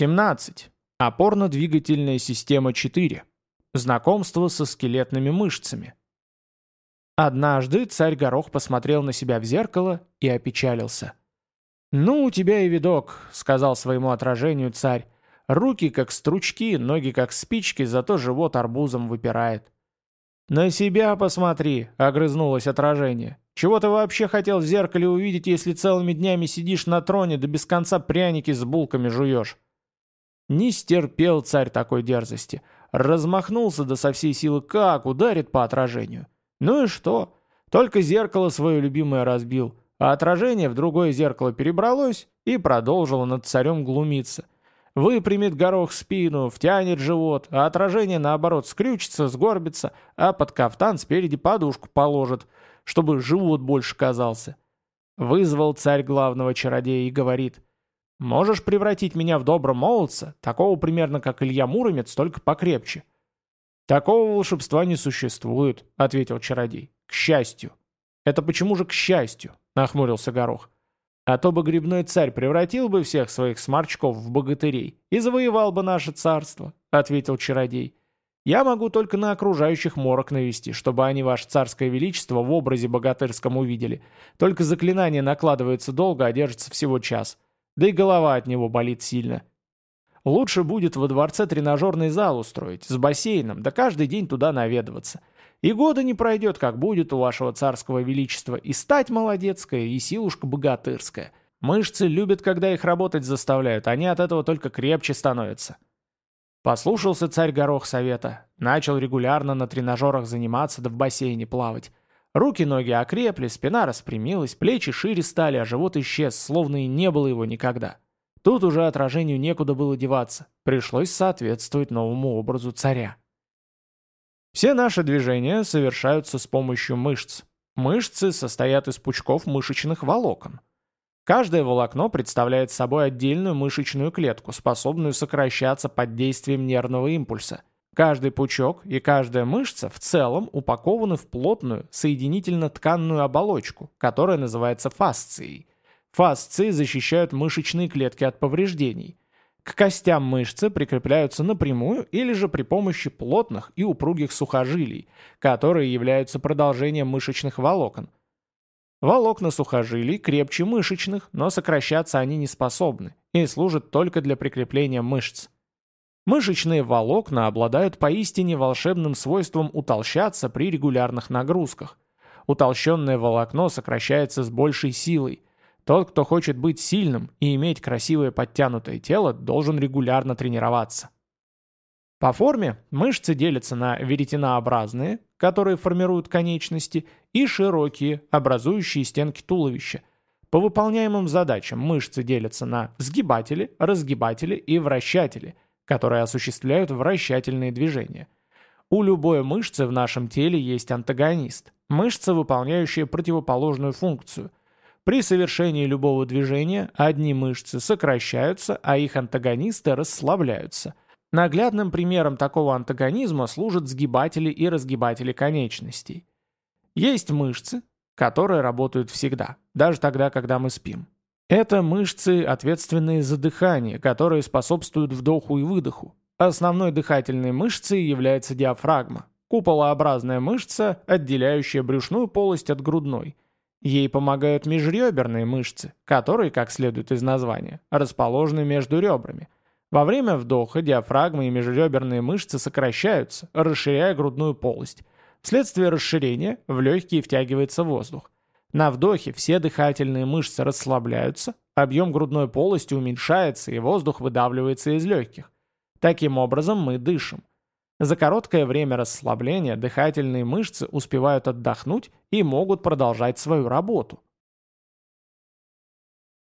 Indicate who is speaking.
Speaker 1: 17. Опорно-двигательная система 4. Знакомство со скелетными мышцами. Однажды царь Горох посмотрел на себя в зеркало и опечалился. «Ну, у тебя и видок», — сказал своему отражению царь. «Руки как стручки, ноги как спички, зато живот арбузом выпирает». «На себя посмотри», — огрызнулось отражение. «Чего ты вообще хотел в зеркале увидеть, если целыми днями сидишь на троне да без конца пряники с булками жуешь?» Не стерпел царь такой дерзости. Размахнулся да со всей силы как ударит по отражению. Ну и что? Только зеркало свое любимое разбил, а отражение в другое зеркало перебралось и продолжило над царем глумиться. Выпрямит горох спину, втянет живот, а отражение, наоборот, скрючится, сгорбится, а под кафтан спереди подушку положит, чтобы живот больше казался. Вызвал царь главного чародея и говорит, «Можешь превратить меня в доброго молодца, такого примерно как Илья Муромец, только покрепче». «Такого волшебства не существует», — ответил чародей. «К счастью». «Это почему же к счастью?» — нахмурился Горох. «А то бы грибной царь превратил бы всех своих сморчков в богатырей и завоевал бы наше царство», — ответил чародей. «Я могу только на окружающих морок навести, чтобы они ваше царское величество в образе богатырском увидели. Только заклинание накладывается долго, а держится всего час. Да и голова от него болит сильно. Лучше будет во дворце тренажерный зал устроить, с бассейном, да каждый день туда наведываться. И года не пройдет, как будет у вашего царского величества и стать молодецкая, и силушка богатырская. Мышцы любят, когда их работать заставляют, они от этого только крепче становятся. Послушался царь Горох совета, начал регулярно на тренажерах заниматься да в бассейне плавать. Руки-ноги окрепли, спина распрямилась, плечи шире стали, а живот исчез, словно и не было его никогда. Тут уже отражению некуда было деваться, пришлось соответствовать новому образу царя. Все наши движения совершаются с помощью мышц. Мышцы состоят из пучков мышечных волокон. Каждое волокно представляет собой отдельную мышечную клетку, способную сокращаться под действием нервного импульса. Каждый пучок и каждая мышца в целом упакованы в плотную соединительно-тканную оболочку, которая называется фасцией. Фасции защищают мышечные клетки от повреждений. К костям мышцы прикрепляются напрямую или же при помощи плотных и упругих сухожилий, которые являются продолжением мышечных волокон. Волокна сухожилий крепче мышечных, но сокращаться они не способны и служат только для прикрепления мышц. Мышечные волокна обладают поистине волшебным свойством утолщаться при регулярных нагрузках. Утолщенное волокно сокращается с большей силой. Тот, кто хочет быть сильным и иметь красивое подтянутое тело, должен регулярно тренироваться. По форме мышцы делятся на веретенообразные, которые формируют конечности, и широкие, образующие стенки туловища. По выполняемым задачам мышцы делятся на сгибатели, разгибатели и вращатели – которые осуществляют вращательные движения. У любой мышцы в нашем теле есть антагонист, мышца, выполняющая противоположную функцию. При совершении любого движения одни мышцы сокращаются, а их антагонисты расслабляются. Наглядным примером такого антагонизма служат сгибатели и разгибатели конечностей. Есть мышцы, которые работают всегда, даже тогда, когда мы спим. Это мышцы, ответственные за дыхание, которые способствуют вдоху и выдоху. Основной дыхательной мышцей является диафрагма, куполообразная мышца, отделяющая брюшную полость от грудной. Ей помогают межреберные мышцы, которые, как следует из названия, расположены между ребрами. Во время вдоха диафрагма и межреберные мышцы сокращаются, расширяя грудную полость. Вследствие расширения в легкие втягивается воздух. На вдохе все дыхательные мышцы расслабляются, объем грудной полости уменьшается и воздух выдавливается из легких. Таким образом мы дышим. За короткое время расслабления дыхательные мышцы успевают отдохнуть и могут продолжать свою работу.